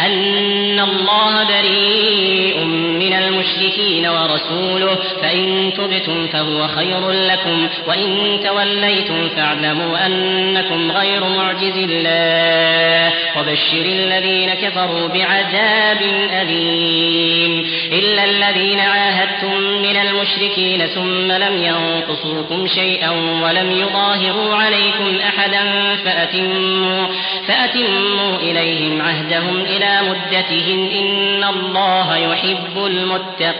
أن الله بريء من المشركين ورسوله فإن تبتم فهو خير لكم وإن توليتم فاعلموا أنكم غير معجز الله. وبشر الذين كفروا بعذاب أليم. إلا الذين عاهدتم من المشركين ثم لم ينقصوكم شيئا ولم يظاهروا عليكم أحدا فأتموا, فأتموا إليهم عهدهم إلى مدتهم إن الله يحب المتقين.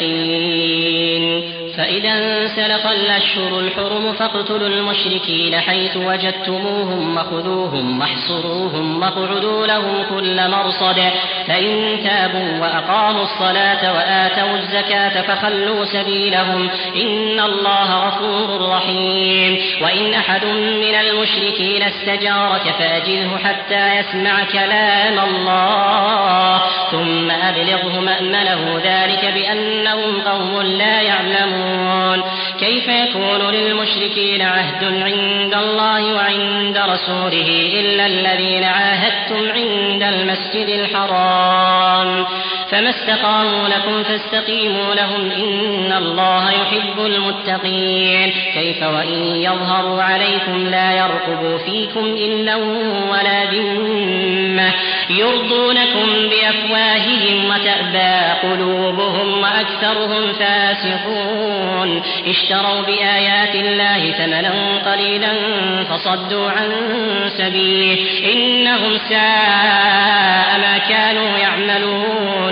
فإذا انسلخ الأشهر الحرم فاقتلوا المشركين حيث وجدتموهم وخذوهم واحصروهم واقعدوا لهم كل مرصد. فإن تابوا وأقاموا الصلاة وآتوا الزكاة فخلوا سبيلهم. إن الله غفور رحيم. وإن أحد من المشركين استجارك فأجله حتى يسمع كلام الله. ثم أبلغه مأمنه ذلك بأنهم قوم لا يعلمون. كيف يكون للمشركين عهد عند الله وعند رسوله إلا الذين عاهدتم عند المسجد الحرام؟ فما استقاموا لكم فاستقيموا لهم إن الله يحب المتقين. كيف وإن يظهروا عليكم لا يرقبوا فيكم إلا ولا ذمة. يرضونكم بأفواههم وتأبى قلوبهم وأكثرهم فاسقون. اشتروا بآيات الله ثمنا قليلا فصدوا عن سبيله. إنهم ساء ما كانوا يعملون.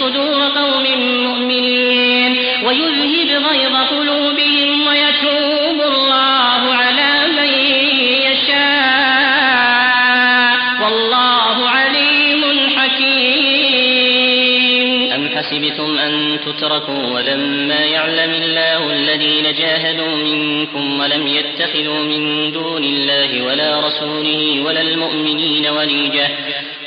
صدور قوم مؤمنين ويذهب غيظ قلوبهم ويتوب الله على من يشاء. والله عليم حكيم. أم حسبتم أن تتركوا ولما يعلم الله الذين جاهدوا منكم ولم يتخذوا من دون الله ولا رسوله ولا المؤمنين وليجة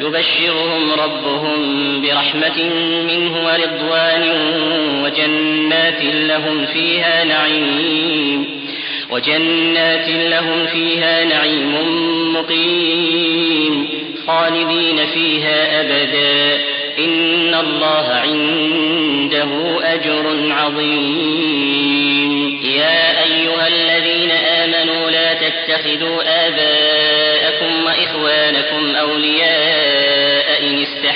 يبشرهم ربهم برحمة منه ورضوان وجنات لهم فيها نعيم وجنات لهم فيها نعيم مقيم خالدين فيها أبدا إن الله عنده أجر عظيم يا أيها الذين آمنوا لا تتخذوا آباءكم وإخوانكم أولياء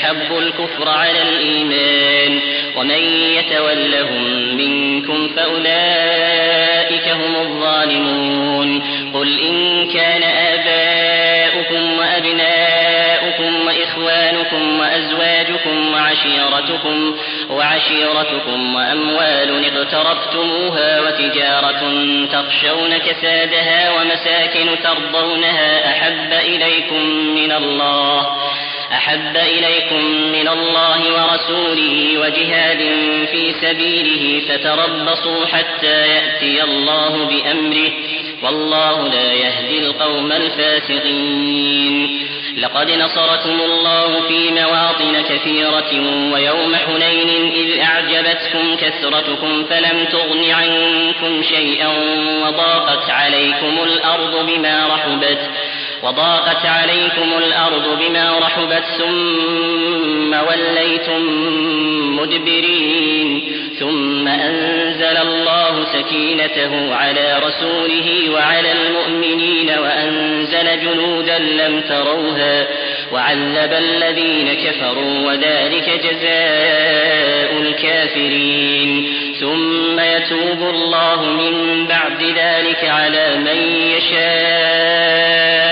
استحبوا الكفر على الإيمان ومن يتولهم منكم فأولئك هم الظالمون قل إن كان آباؤكم وأبناؤكم وإخوانكم وأزواجكم وعشيرتكم وعشيرتكم وأموال اقترفتموها وتجارة تخشون كسادها ومساكن ترضونها أحب إليكم من الله أحب إليكم من الله ورسوله وجهاد في سبيله فتربصوا حتى يأتي الله بأمره والله لا يهدي القوم الفاسقين. لقد نصركم الله في مواطن كثيرة ويوم حنين إذ أعجبتكم كثرتكم فلم تغن عنكم شيئا وضاقت عليكم الأرض بما رحبت وضاقت عليكم الأرض بما رحبت ثم وليتم مدبرين ثم أنزل الله سكينته على رسوله وعلى المؤمنين وأنزل جنودا لم تروها وعذب الذين كفروا وذلك جزاء الكافرين ثم يتوب الله من بعد ذلك على من يشاء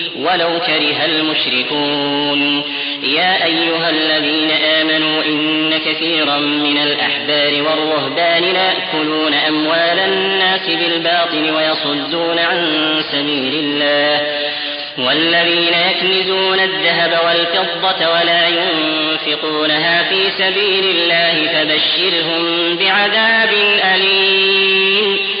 ولو كره المشركون. يا أيها الذين آمنوا إن كثيرا من الأحبار والرهبان ليأكلون أموال الناس بالباطل ويصدون عن سبيل الله. والذين يكنزون الذهب والفضة ولا ينفقونها في سبيل الله فبشرهم بعذاب أليم.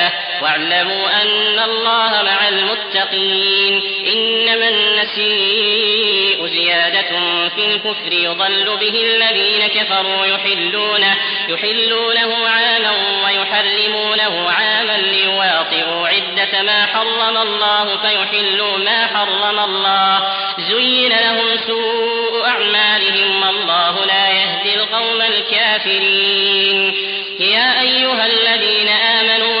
واعلموا أن الله مع المتقين. إنما النسيء زيادة في الكفر يضل به الذين كفروا يحلونه, يحلونه عاما ويحرمونه عاما ليواطئوا عدة ما حرم الله فيحلوا ما حرم الله. زين لهم سوء أعمالهم والله لا يهدي القوم الكافرين. يا أيها الذين آمنوا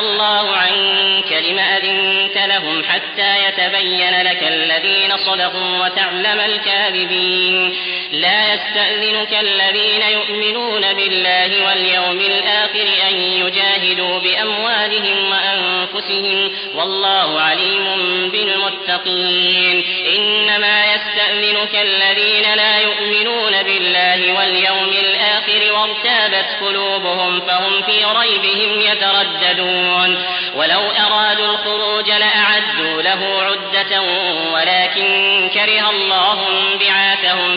الله عنك لم أذنت لهم حتى يتبين لك الذين صدقوا وتعلم الكاذبين. لا يستأذنك الذين يؤمنون بالله واليوم الآخر أن يجاهدوا بأموالهم وأنفسهم والله عليم بالمتقين. إنما يستأذنك الذين لا يؤمنون بالله واليوم الآخر وارتابت قلوبهم فهم في ريبهم يترددون. ولو أرادوا الخروج لأعدوا له عدة ولكن كره الله بعاثهم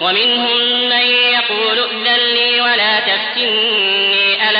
ومنهم من يقول ائذن لي ولا تفتني.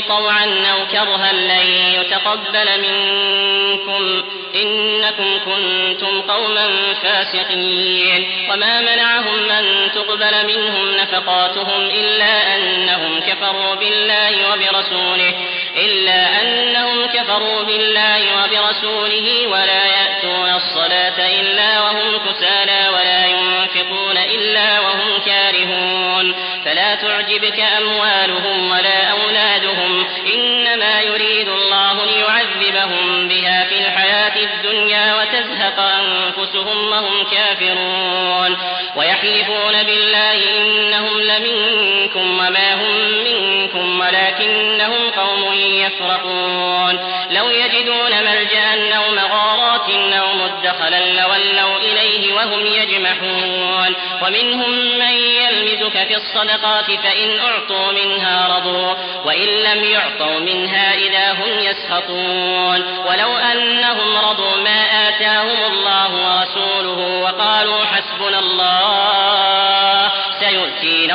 طوعا أو كرها لن يتقبل منكم إنكم كنتم قوما فاسقين. وما منعهم أن تقبل منهم نفقاتهم إلا أنهم كفروا بالله وبرسوله إلا أنهم كفروا بالله وبرسوله ولا يأتون الصلاة إلا وهم كسالى ولا ينفقون إلا وهم كارهون. فلا تعجبك أموالهم وتزهق أنفسهم وهم كافرون. ويحلفون بالله إنهم لمنكم وما هم منكم ولكنهم قوم يفرقون لو يجدون ملجأ أو مغارات أو مدخلا لولوا إليه وهم يجمحون. ومنهم من يلمزك في الصدقات فإن أعطوا منها رضوا وإن لم يعطوا منها إذا هم يسخطون. ولو أنهم رضوا ما آتاهم الله ورسوله وقالوا حسبنا الله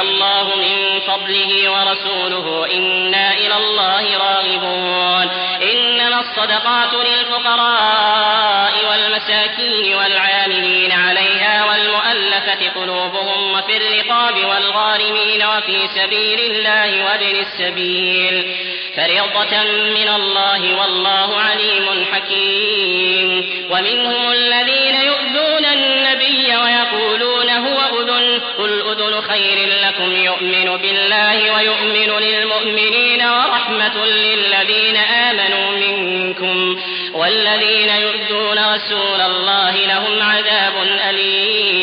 الله من فضله ورسوله إنا إلى الله راغبون. إنما الصدقات للفقراء والمساكين والعاملين. والمؤلفة قلوبهم وفي الرقاب والغارمين وفي سبيل الله وابن السبيل. فريضة من الله والله عليم حكيم. ومنهم الذين يؤذون النبي ويقولون هو أذن. قل أذن خير لكم يؤمن بالله ويؤمن للمؤمنين ورحمة للذين آمنوا منكم. والذين يؤذون رسول الله لهم عذاب أليم.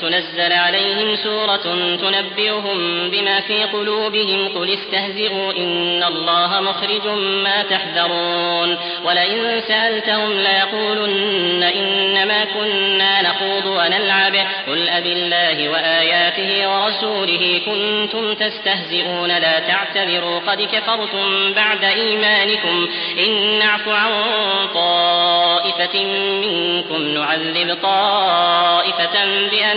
تنزل عليهم سورة تنبئهم بما في قلوبهم قل استهزئوا إن الله مخرج ما تحذرون. ولئن سألتهم ليقولن إنما كنا نخوض ونلعب. قل أب الله وآياته ورسوله كنتم تستهزئون لا تعتذروا قد كفرتم بعد إيمانكم. إن نعف عن طائفة منكم نعذب طائفة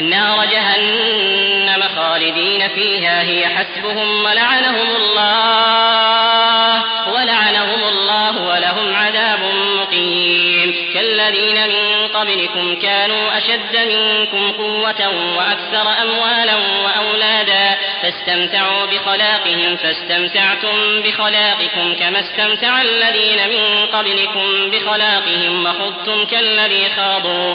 نار جهنم خالدين فيها هي حسبهم ولعنهم الله ولعنهم الله ولهم عذاب مقيم. كالذين من قبلكم كانوا أشد منكم قوة وأكثر أموالا وأولادا فاستمتعوا بخلاقهم فاستمتعتم بخلاقكم كما استمتع الذين من قبلكم بخلاقهم وخضتم كالذي خاضوا.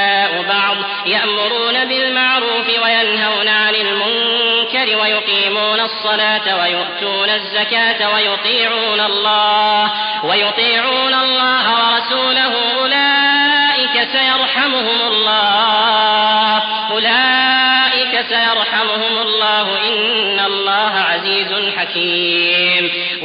الصلاة ويؤتون الزكاة ويطيعون الله ويطيعون الله ورسوله أولئك سيرحمهم الله أولئك سيرحمهم الله إن الله عزيز حكيم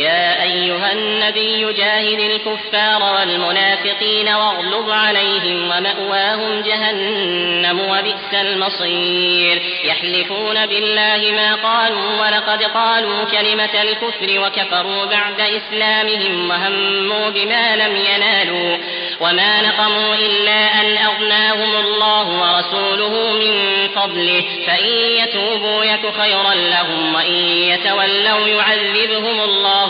يا أيها النبي جاهد الكفار والمنافقين واغلظ عليهم ومأواهم جهنم وبئس المصير. يحلفون بالله ما قالوا ولقد قالوا كلمة الكفر وكفروا بعد إسلامهم وهموا بما لم ينالوا. وما نقموا إلا أن أغناهم الله ورسوله من فضله. فإن يتوبوا يك خيرا لهم وإن يتولوا يعذبهم الله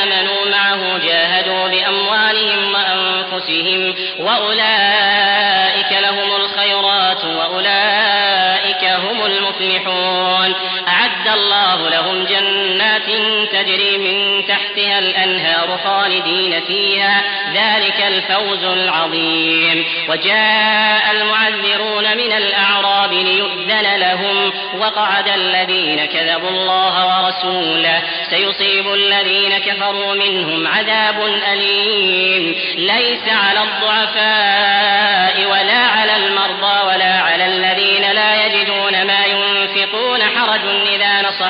أنفسهم وأولئك جنات تجري من تحتها الأنهار خالدين فيها. ذلك الفوز العظيم. وجاء المعذرون من الأعراب ليؤذن لهم. وقعد الذين كذبوا الله ورسوله. سيصيب الذين كفروا منهم عذاب أليم. ليس على الضعفاء ولا على المرضى ولا على الذين لا يجدون ما ينفقون حرج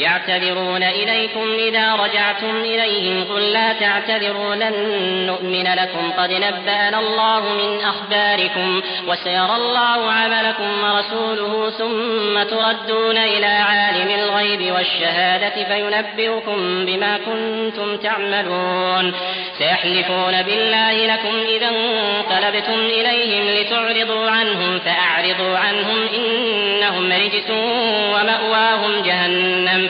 يعتذرون إليكم إذا رجعتم إليهم قل لا تعتذروا لن نؤمن لكم. قد نبأنا الله من أخباركم وسيرى الله عملكم ورسوله ثم تردون إلى عالم الغيب والشهادة فينبئكم بما كنتم تعملون. سيحلفون بالله لكم إذا انقلبتم إليهم لتعرضوا عنهم فأعرضوا عنهم إنهم رجس ومأواهم جهنم.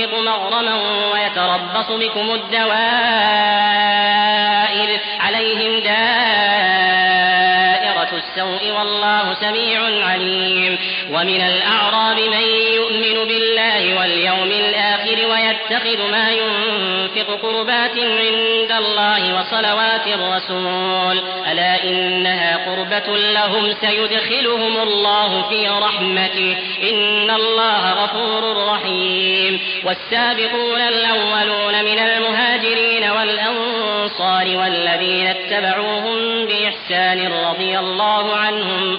مغرما ويتربص بكم الدوائر عليهم دائرة السوء والله سميع عليم. ومن الأعراب من يؤمن بالله واليوم ويتخذ ما ينفق قربات عند الله وصلوات الرسول. ألا إنها قربة لهم سيدخلهم الله في رحمته. إن الله غفور رحيم. والسابقون الأولون من المهاجرين والأنصار والذين اتبعوهم بإحسان رضي الله عنهم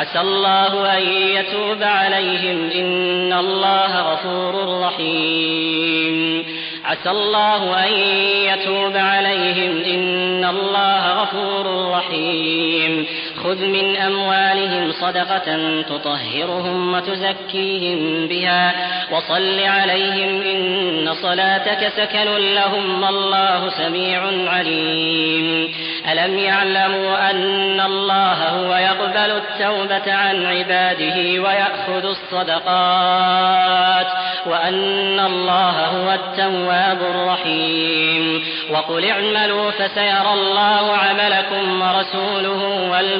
عسى الله أن يتوب عليهم. إن الله غفور رحيم. عسى الله أن يتوب عليهم. إن الله غفور رحيم. خذ من أموالهم صدقة تطهرهم وتزكيهم بها وصل عليهم إن صلاتك سكن لهم والله سميع عليم ألم يعلموا أن الله هو يقبل التوبة عن عباده ويأخذ الصدقات وأن الله هو التواب الرحيم وقل اعملوا فسيرى الله عملكم ورسوله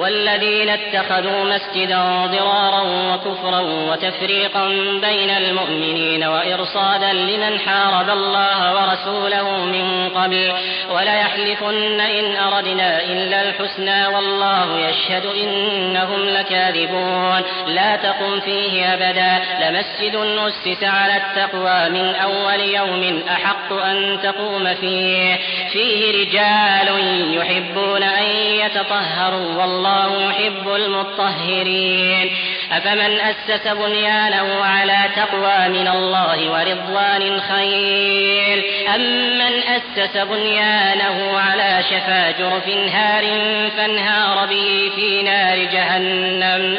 والذين اتخذوا مسجدا ضرارا وكفرا وتفريقا بين المؤمنين وإرصادا لمن حارب الله ورسوله من قبل وليحلفن إن أردنا إلا الحسنى والله يشهد إنهم لكاذبون. لا تقم فيه أبدا. لمسجد أسس على التقوى من أول يوم أحق أن تقوم فيه. فيه رجال يحبون أن يتطهروا والله يحب المطهرين. أفمن أسس بنيانه على تقوى من الله ورضوان خير. أم من أسس بنيانه على شفا جرف هار فانهار به في نار جهنم.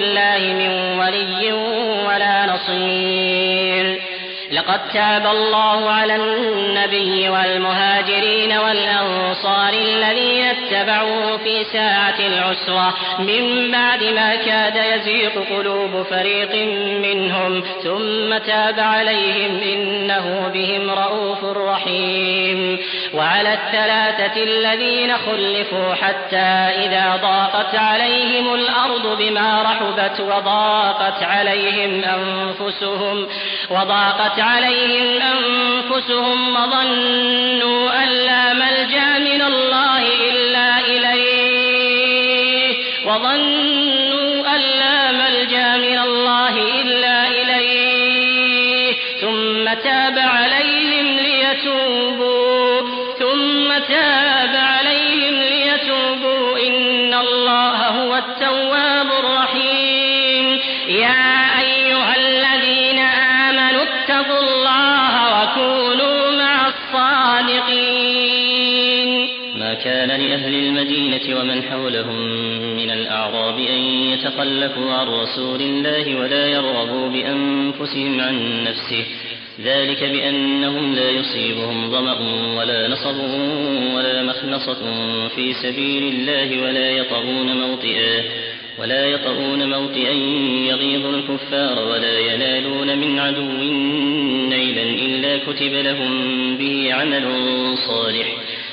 لقد تاب الله على النبي والمهاجرين والأنصار الذين اتبعوه في ساعة العسرة. من بعد ما كاد يزيق قلوب فريق منهم ثم تاب عليهم إنه بهم رؤوف رحيم. وعلى الثلاثة الذين خلفوا حتى إذا ضاقت عليهم الأرض بما رحبت وضاقت عليهم أنفسهم وضاقت عليهم أنفسهم وظنوا أن لا ملجأ من الله إلا إليه وظنوا المدينة ومن حولهم من الأعراب أن يتخلفوا عن رسول الله ولا يرغبوا بأنفسهم عن نفسه. ذلك بأنهم لا يصيبهم ظمأ ولا نصب ولا مخنصة في سبيل الله ولا يطغون موطئا ولا يطؤون موطئا يغيظ الكفار ولا ينالون من عدو نيلا إلا كتب لهم به عمل صالح.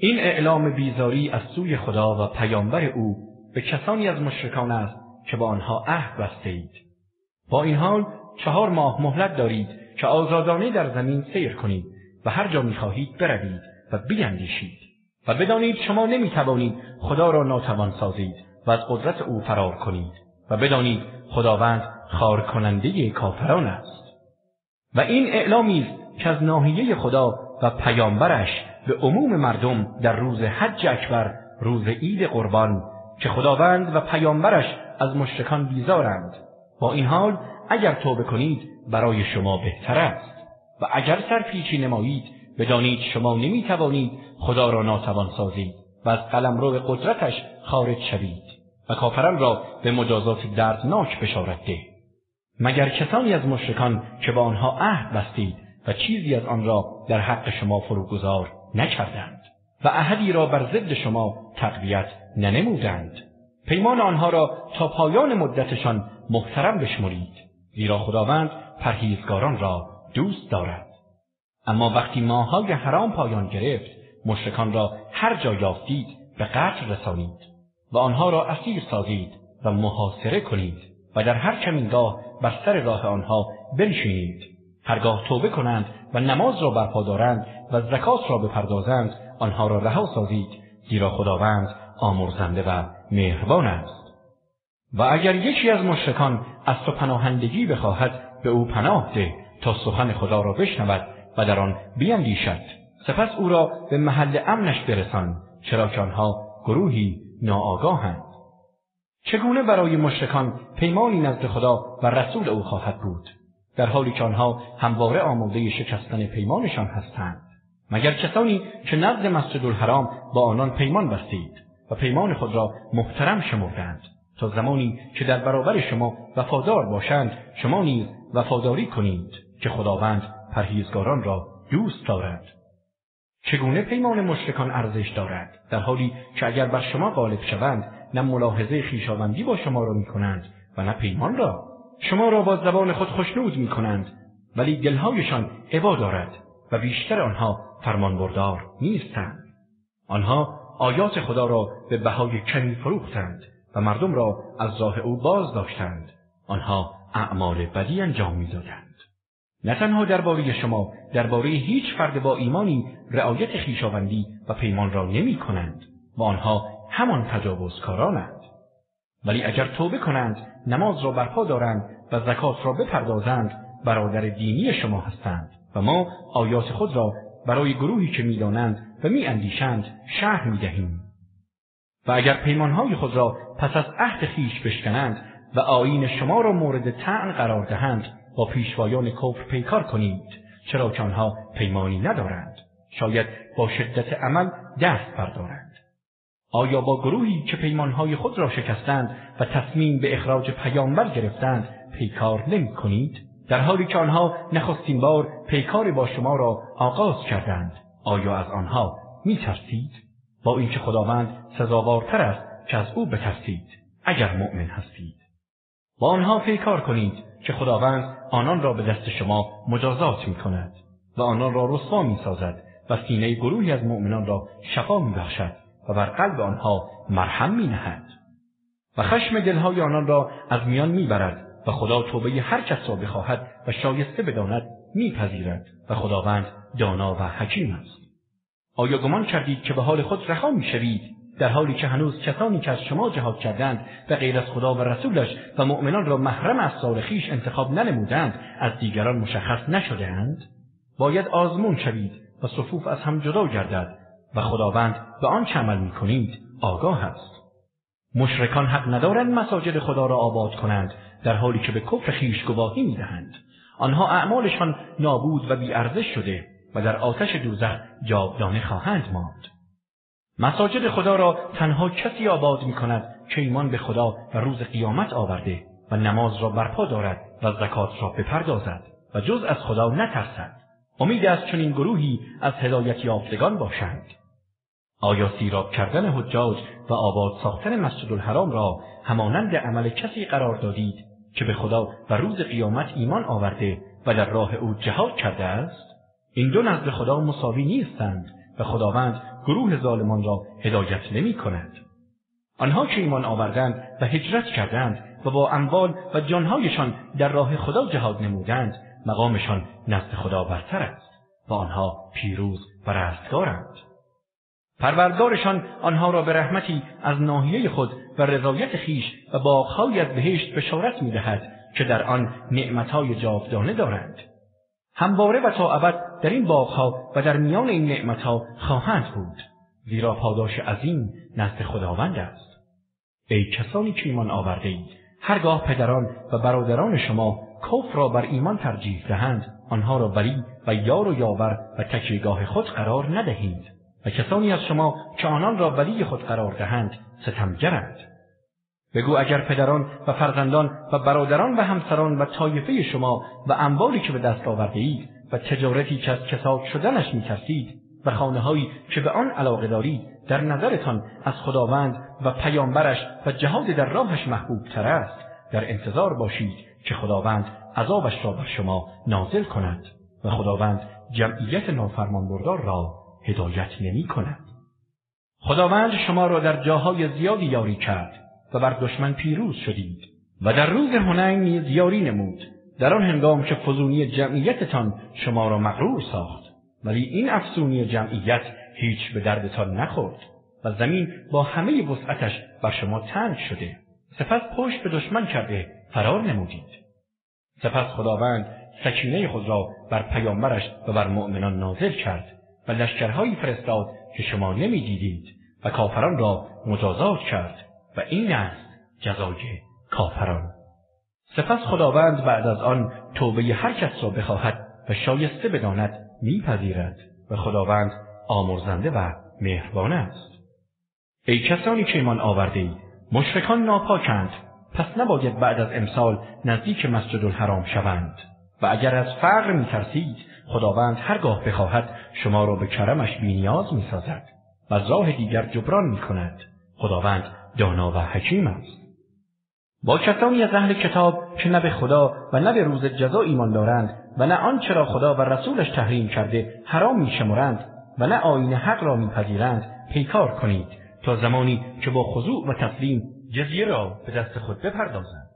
این اعلام بیزاری از سوی خدا و پیامبر او به کسانی از مشرکان است که با آنها عهد بستید با این حال چهار ماه مهلت دارید که آزادانه در زمین سیر کنید و هر جا می‌خواهید بروید و بیندیشید. و بدانید شما نمی‌توانید خدا را ناتوان سازید و از قدرت او فرار کنید و بدانید خداوند خار کننده کافران است. و این اعلامی است که از ناحیه خدا و پیامبرش به عموم مردم در روز حج اکبر روز عید قربان که خداوند و پیامبرش از مشرکان بیزارند. با این حال اگر توبه کنید برای شما بهتر است. و اگر سرپیچی نمایید بدانید شما نمی توانید خدا را ناتوان سازید و از قلمرو قدرتش خارج شوید و کافران را به مجازات دردناک بشارت ده مگر کسانی از مشرکان که با آنها عهد بستید و چیزی از آن را در حق شما فروگذار نکردند و عهدی را بر ضد شما تقویت ننمودند. پیمان آنها را تا پایان مدتشان محترم بشمرید زیرا خداوند پرهیزگاران را دوست دارد. اما وقتی ماهای حرام پایان گرفت مشرکان را هر جا یافتید به قتل رسانید و آنها را اسیر سازید و محاصره کنید و در هر کمینگاه بر سر راه آنها بنشینید. هرگاه توبه کنند و نماز را برپا دارند و زکات را بپردازند آنها را رها سازید زیرا خداوند آمرزنده و مهربان است. و اگر یکی از مشرکان از تو پناهندگی بخواهد به او پناه ده تا سخن خدا را بشنود و در آن بیندیشد. سپس او را به محل امنش برسان چرا که آنها گروهی ناآگاهند. چگونه برای مشرکان پیمانی نزد خدا و رسول او خواهد بود؟ در حالی که آنها همواره آماده شکستن پیمانشان هستند. مگر کسانی که نزد مسجد الحرام با آنان پیمان بستید و پیمان خود را محترم شمردند تا زمانی که در برابر شما وفادار باشند شما نیز وفاداری کنید که خداوند پرهیزگاران را دوست دارد. چگونه پیمان مشرکان ارزش دارد؟ در حالی که اگر بر شما غالب شوند نه ملاحظه خیشاوندی با شما را می‌کنند و نه پیمان را. شما را با زبان خود خشنود می‌کنند ولی دلهایشان عبا دارد و بیشتر آنها فرمانبردار نیستند. آنها آیات خدا را به بهای کمی فروختند و مردم را از راه او باز داشتند آنها اعمال بدی انجام می‌دادند. نه تنها درباره شما درباره هیچ فرد با ایمانی رعایت خیشاوندی و پیمان را نمی کنند و آنها همان تجاوزکارانند. ولی اگر توبه کنند نماز را برپا دارند و زکات را بپردازند برادر دینی شما هستند و ما آیات خود را برای گروهی که می‌دانند و میاندیشند شرح می‌دهیم. و اگر پیمانهای خود را پس از عهد خیش بشکنند و آیین شما را مورد تعن قرار دهند با پیشوایان کفر پیکار کنید چرا که آنها پیمانی ندارند. شاید با شدت عمل دست بردارند. آیا با گروهی که پیمانهای خود را شکستند و تصمیم به اخراج پیامبر گرفتند پیکار نمی کنید؟ در حالی که آنها نخستین بار پیکار با شما را آغاز کردند آیا از آنها می ترسید؟ با اینکه خداوند سزاوارتر است که از او بترسید اگر مؤمن هستید با آنها پیکار کنید که خداوند آنان را به دست شما مجازات می کند و آنان را رسوا می سازد و سینه گروهی از مؤمنان را شفا می بخشد و بر قلب آنها مرهم می نهد و خشم دلهای آنان را از میان می برد و خدا توبه هر کس را بخواهد و شایسته بداند میپذیرد و خداوند دانا و حکیم است. آیا گمان کردید که به حال خود رها می‌شوید؟ در حالی که هنوز کسانی که از شما جهاد کردند و غیر از خدا و رسولش و مؤمنان را محرم از سال خیش انتخاب ننمودند از دیگران مشخص نشدهاند؟ باید آزمون شوید و صفوف از هم جدا گردد و خداوند به آنچه عمل می‌کنید آگاه است. مشرکان حق ندارند مساجد خدا را آباد کنند در حالی که به کفر خیش گواهی می‌دهند. آنها اعمالشان نابود و بیارزش شده و در آتش دوزخ جاودانه خواهند ماند. مساجد خدا را تنها کسی آباد می کند که ایمان به خدا و روز قیامت آورده و نماز را برپا دارد و زکات را بپردازد و جز از خدا نترسد. امید است چنین گروهی از هدایت یافتگان باشند. آیا سیراب کردن حجاج و آباد ساختن مسجد الحرام را همانند عمل کسی قرار دادید که به خدا و روز قیامت ایمان آورده و در راه او جهاد کرده است این دو نزد خدا مساوی نیستند و خداوند گروه ظالمان را هدایت نمی کند. آنها که ایمان آوردند و هجرت کردند و با اموال و جانهایشان در راه خدا جهاد نمودند مقامشان نزد خدا برتر است و آنها پیروز و رستگارند پروردگارشان آنها را به رحمتی از ناحیه خود و رضایت خیش و باغهایی از بهشت بشارت می‌دهد که در آن نعمتهای جاودانه دارند. همواره و تا ابد در این باغها و در میان این نعمتها خواهند بود زیرا پاداش عظیم نزد خداوند است. ای کسانی که ایمان آورده اید هرگاه پدران و برادران شما کفر را بر ایمان ترجیح دهند آنها را ولی و یار و یاور و تکیهگاه خود قرار ندهید. کسانی از شما که آنان را ولی خود قرار دهند ستمگرند. بگو اگر پدران و فرزندان و برادران و همسران و طایفه شما و اموالی که به دست آورده اید و تجارتی که از کساد شدنش میترسید و خانه هایی که به آن علاقه دارید در نظرتان از خداوند و پیامبرش و جهاد در راهش محبوب تر است در انتظار باشید که خداوند عذابش را بر شما نازل کند و خداوند جمعیت نافرمانبردار را هدایت نمی کند. خداوند شما را در جاهای زیادی یاری کرد و بر دشمن پیروز شدید و در روز هنین نیز یاری نمود. در آن هنگام که فزونی جمعیتتان شما را مغرور ساخت. ولی این افزونی جمعیت هیچ به دردتان نخورد و زمین با همه وسعتش بر شما تنگ شده. سپس پشت به دشمن کرده فرار نمودید. سپس خداوند سکینه خود را بر پیامبرش و بر مؤمنان نازل کرد. و لشکرهایی فرستاد که شما نمی‌دیدید و کافران را مجازات کرد و این است جزای کافران. سپس خداوند بعد از آن توبه هر کس را بخواهد و شایسته بداند میپذیرد و خداوند آمرزنده و مهربان است. ای کسانی که ایمان آورده اید مشرکان ناپاکند پس نباید بعد از امسال نزدیک مسجد الحرام شوند. و اگر از فقر میترسید خداوند هرگاه بخواهد شما را به کرمش بینیاز می‌سازد و راه دیگر جبران می‌کند. خداوند دانا و حکیم است. با کسانی از اهل کتاب که نه به خدا و نه به روز جزا ایمان دارند و نه آنچه را خدا و رسولش تحریم کرده حرام میشمرند و نه آین حق را میپذیرند پیکار کنید تا زمانی که با خضوع و تسلیم جزیه را به دست خود بپردازند.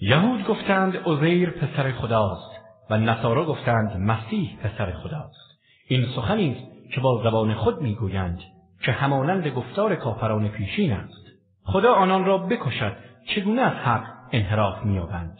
یهود گفتند عزیر پسر خداست. و نصارا گفتند مسیح پسر خداست. این سخنی است که با زبان خود می‌گویند که همانند گفتار کافران پیشین است. خدا آنان را بکشد چگونه از حق انحراف مییابند؟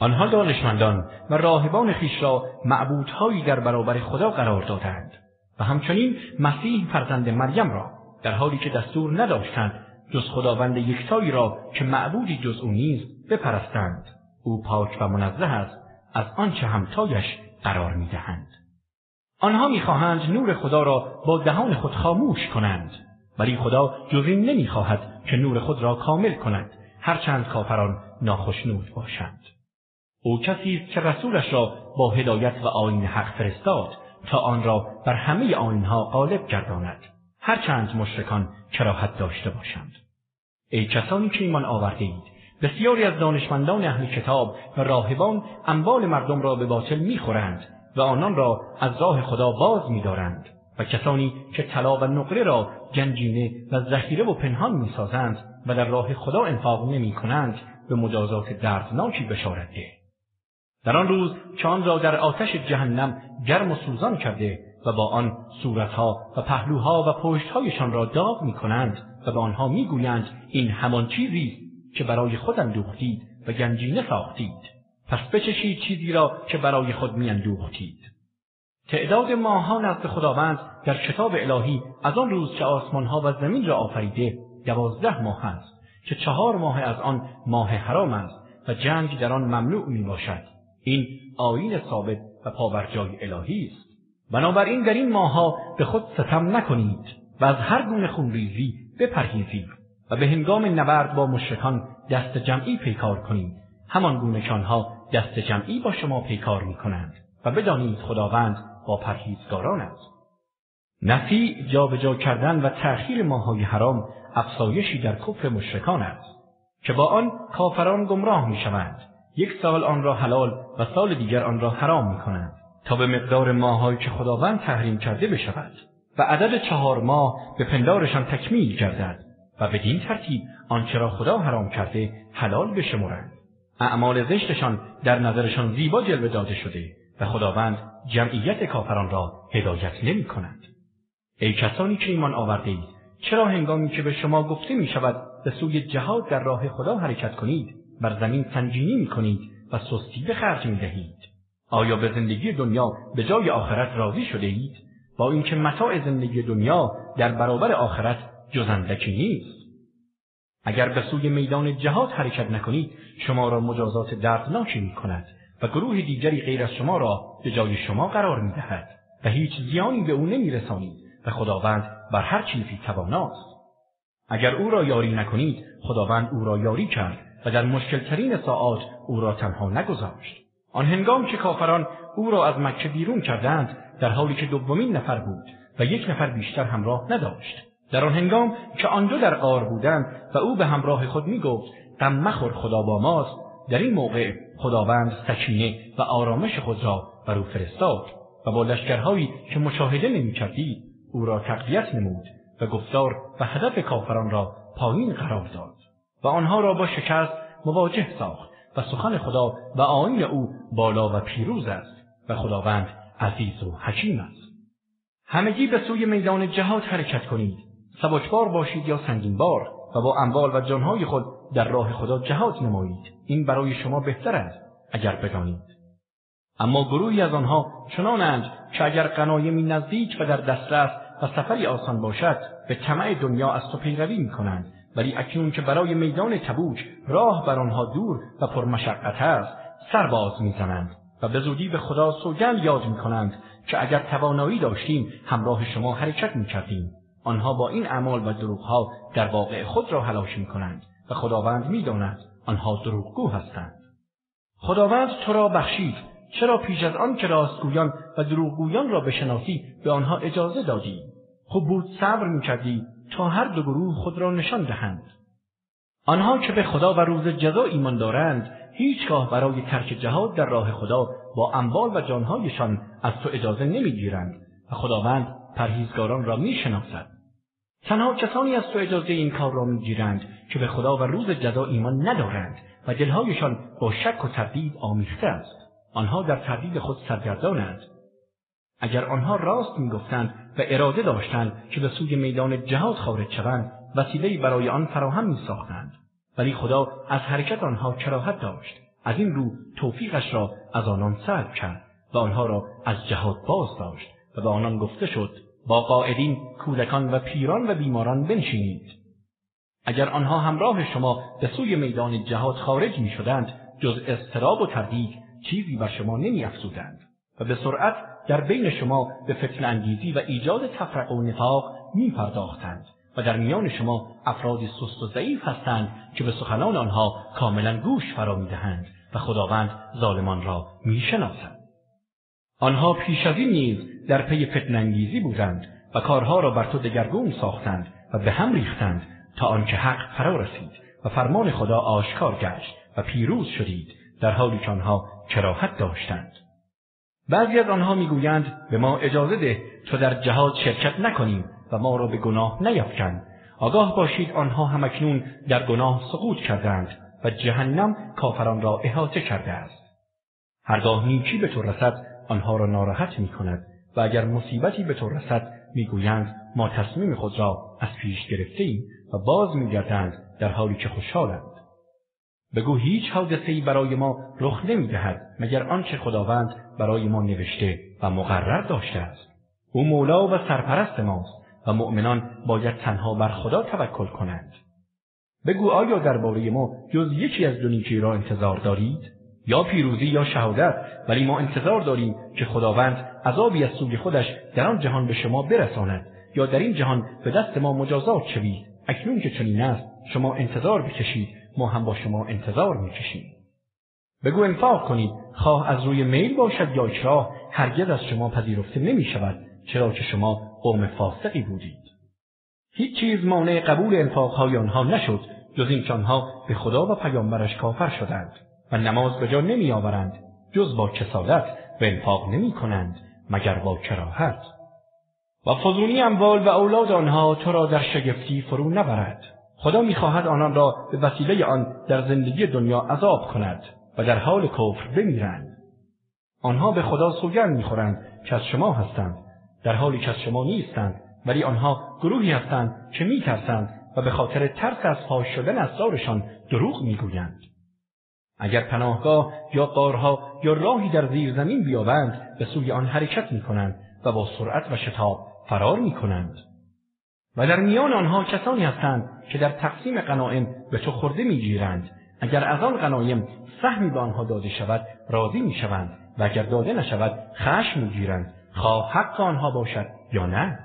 آنها دانشمندان و راهبان خیش را معبودهایی در برابر خدا قرار دادند و همچنین مسیح فرزند مریم را در حالی که دستور نداشتند جز خداوند یکتایی را که معبودی جز او نیست بپرستند. او پاک و منزه است از آنچه همتایش قرار می‌دهند. آنها می‌خواهند نور خدا را با دهان خود خاموش کنند ولی خدا جز این نمی‌خواهد که نور خود را کامل کند هرچند کافران ناخشنود باشند. او کسی است که رسولش را با هدایت و آین حق فرستاد تا آن را بر همه آینها غالب گرداند. هرچند مشرکان کراهت داشته باشند. ای کسانی که ایمان آورده بسیاری از دانشمندان اهل کتاب و راهبان اموال مردم را به باطل می‌خورند و آنان را از راه خدا باز میدارند و کسانی که طلا و نقره را گنجینه و ذخیره و پنهان می‌سازند و در راه خدا انفاق نمی کنند به مجازات دردناکی بشارت ده. در آن روز که آن را در آتش جهنم گرم و سوزان کرده و با آن صورتها و پهلوها و پشتهایشان را داغ می کنند و به آنها می گویند این همان چیزی که برای خود اندوختید و گنجینه ساختید پس بچشید چیزی را که برای خود می اندوختید. تعداد ماهها نزد خداوند در کتاب الهی از آن روز که آسمانها و زمین را آفریده دوازده ماه است که چهار ماه از آن ماه حرام است و جنگ در آن ممنوع می باشد. این آین ثابت و پاورجای الهی است. بنابراین در این ماهها به خود ستم نکنید و از هر گونه خونریزی بپرهیزید و به هنگام نبرد با مشرکان دست جمعی پیکار کنید همان گونه که آنها دست جمعی با شما پیکار می کنند و بدانید خداوند با پرهیزگاران است. نفی جابجا کردن و تأخیر ماهای حرام افسایشی در کفر مشرکان است که با آن کافران گمراه می شوند یک سال آن را حلال و سال دیگر آن را حرام می کنند تا به مقدار ماهایی که خداوند تحریم کرده بشود و عدد چهار ماه به پندارشان تکمیل گردد. و بدین ترتیب آنچه را خدا حرام کرده حلال بشمرند اعمال زشتشان در نظرشان زیبا جلوه داده شده و خداوند جمعیت کافران را هدایت نمی کند. ای کسانی که ایمان آورده اید چرا هنگامی که به شما گفته می شود به سوی جهاد در راه خدا حرکت کنید بر زمین سنجینی می کنید و سستی به خرج می دهید آیا به زندگی دنیا به جای آخرت راضی شده اید؟ با اینکه متاع زندگی دنیا در برابر آخرت جزندکی نیست. اگر به سوی میدان جهاد حرکت نکنید شما را مجازات دردناکی می کند و گروه دیگری غیر از شما را به جای شما قرار می دهد و هیچ زیانی به او نمی رسانید و خداوند بر هر چیزی تواناست. اگر او را یاری نکنید خداوند او را یاری کرد و در مشکلترین ساعات او را تنها نگذاشت. آن هنگام که کافران او را از مکه بیرون کردند در حالی که دومین نفر بود و یک نفر بیشتر همراه نداشت. در آن هنگام که آن دو در غار بودند و او به همراه خود می گفت غم مخور خدا با ماست. در این موقع خداوند سکینه و آرامش خود را بر او فرستاد و با لشکرهایی که مشاهده نمی‌کردید او را تقویت نمود و گفتار و هدف کافران را پایین قرار داد و آنها را با شکست مواجه ساخت و سخن خدا و آین او بالا و پیروز است و خداوند عزیز و حکیم است. همگی به سوی میدان جهاد حرکت کنید. سبکبار باشید یا سنگینبار و با اموال و جانهای خود در راه خدا جهاد نمایید. این برای شما بهتر است اگر بدانید. اما گروهی از آنها چنانند که اگر غنایمی نزدیک و در دسترس و سفری آسان باشد به طمع دنیا از تو پیروی می‌کنند. ولی اکنون که برای میدان تبوک راه بر آنها دور و پرمشقت است سر باز می‌زنند و به زودی به خدا سوگند یاد می‌کنند که اگر توانایی داشتیم همراه شما حرکت می‌کردیم. آنها با این اعمال و دروغها در واقع خود را هلاش می‌کنند و خداوند می‌داند آنها دروغگو هستند. خداوند تو را بخشید چرا پیش از آن که راستگویان و دروغگویان را بشناسی به آنها اجازه دادی؟ خوب بود صبر می‌کردی تا هر دو گروه خود را نشان دهند. آنها که به خدا و روز جزا ایمان دارند هیچگاه برای ترک جهاد در راه خدا با اموال و جانهایشان از تو اجازه نمی‌گیرند و خداوند پرهیزگاران را می‌شناسد. تنها کسانی از تو اجازه این کار را می‌گیرند که به خدا و روز جزا ایمان ندارند و دلهایشان با شک و تردید آمیخته است. آنها در تردید خود سرگردانند اگر آنها راست می‌گفتند و اراده داشتند که به سوی میدان جهاد خارج شوند وسیلهای برای آن فراهم میساختند. ولی خدا از حرکت آنها کراهت داشت. از این رو توفیقش را از آنان سلب کرد و آنها را از جهاد باز داشت. و به آنان گفته شد با قاعدین کودکان و پیران و بیماران بنشینید. اگر آنها همراه شما به سوی میدان جهاد خارج می شدند جز اضطراب و تردید چیزی بر شما نمی افزودند و به سرعت در بین شما به فتن انگیزی و ایجاد تفرق و نفاق می پرداختند و در میان شما افرادی سست و ضعیف هستند که به سخنان آنها کاملا گوش فرا می‌دهند و خداوند ظالمان را می‌شناسند آنها پیش از این نیز در پی فتنانگیزی بودند و کارها را بر تو دگرگون ساختند و به هم ریختند تا آنکه حق فرا رسید و فرمان خدا آشکار گشت و پیروز شدید در حالی که آنها کراهت داشتند. بعضی از آنها می‌گویند به ما اجازه ده تا در جهاد شرکت نکنیم و ما را به گناه نیفکن آگاه باشید آنها همکنون در گناه سقوط کردند و جهنم کافران را احاطه کرده است. هرگاه نیکی به تو رسد آنها را ناراحت می کند و اگر مصیبتی به تو رسد می‌گویند ما تصمیم خود را از پیش گرفته ایم و باز میگردند در حالی که خوشحالند. بگو هیچ حادثهای برای ما رخ نمی‌دهد مگر آنچه خداوند برای ما نوشته و مقرر داشته است. او مولا و سرپرست ماست و مؤمنان باید تنها بر خدا توکل کنند. بگو آیا درباره ما جز یکی از دو نیکی را انتظار دارید؟ یا پیروزی یا شهادت ولی ما انتظار داریم که خداوند عذابی از سوی خودش در آن جهان به شما برساند یا در این جهان به دست ما مجازات شوید. اکنون که چنین است شما انتظار بکشید ما هم با شما انتظار می‌کشیم. بگو انفاق کنید خواه از روی میل باشد یا اکراه هرگز از شما پذیرفته نمی شود چرا که شما قوم فاسقی بودید. هیچ چیز مانع قبول انفاقهای آنها نشد جز اینکه آنها به خدا و پیامبرش کافر شدند. و نماز به جا نمی آورند جز با کسالت و انفاق نمی کنند مگر با کراهت. و فزونی اموال و اولاد آنها تو را در شگفتی فرو نبرد. خدا می‌خواهد آنان را به وسیله آن در زندگی دنیا عذاب کند و در حال کفر بمیرند. آنها به خدا سوگند می‌خورند که از شما هستند در حالی که از شما نیستند ولی آنها گروهی هستند که میترسند و به خاطر ترس از فاش شدن اسرارشان دروغ می‌گویند. اگر پناهگاه یا قارها یا راهی در زیر زمین بیابند به سوی آن حرکت می کنند و با سرعت و شتاب فرار می کنند. و در میان آنها کسانی هستند که در تقسیم غنایم به تو خورده می‌گیرند. اگر از آن غنایم سهمی به آنها داده شود راضی می‌شوند و اگر داده نشود خشم می‌گیرند. خواه حق آنها باشد یا نه؟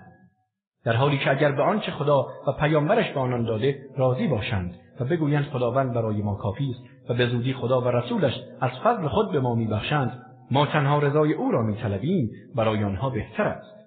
در حالی که اگر به آنچه خدا و پیامبرش به آنان داده راضی باشند. و بگویند خداوند برای ما کافی است و به زودی خدا و رسولش از فضل خود به ما میبخشند. ما تنها رضای او را میطلبیم برای آنها بهتر است.